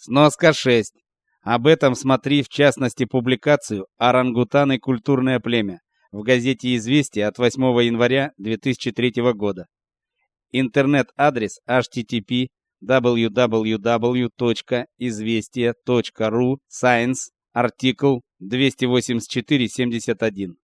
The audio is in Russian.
Сноска 6. Об этом смотри в частности публикацию «Арангутаны Культурное племя» в газете «Известия» от 8 января 2003 года. Интернет-адрес http www.известия.ру Science артикл 28471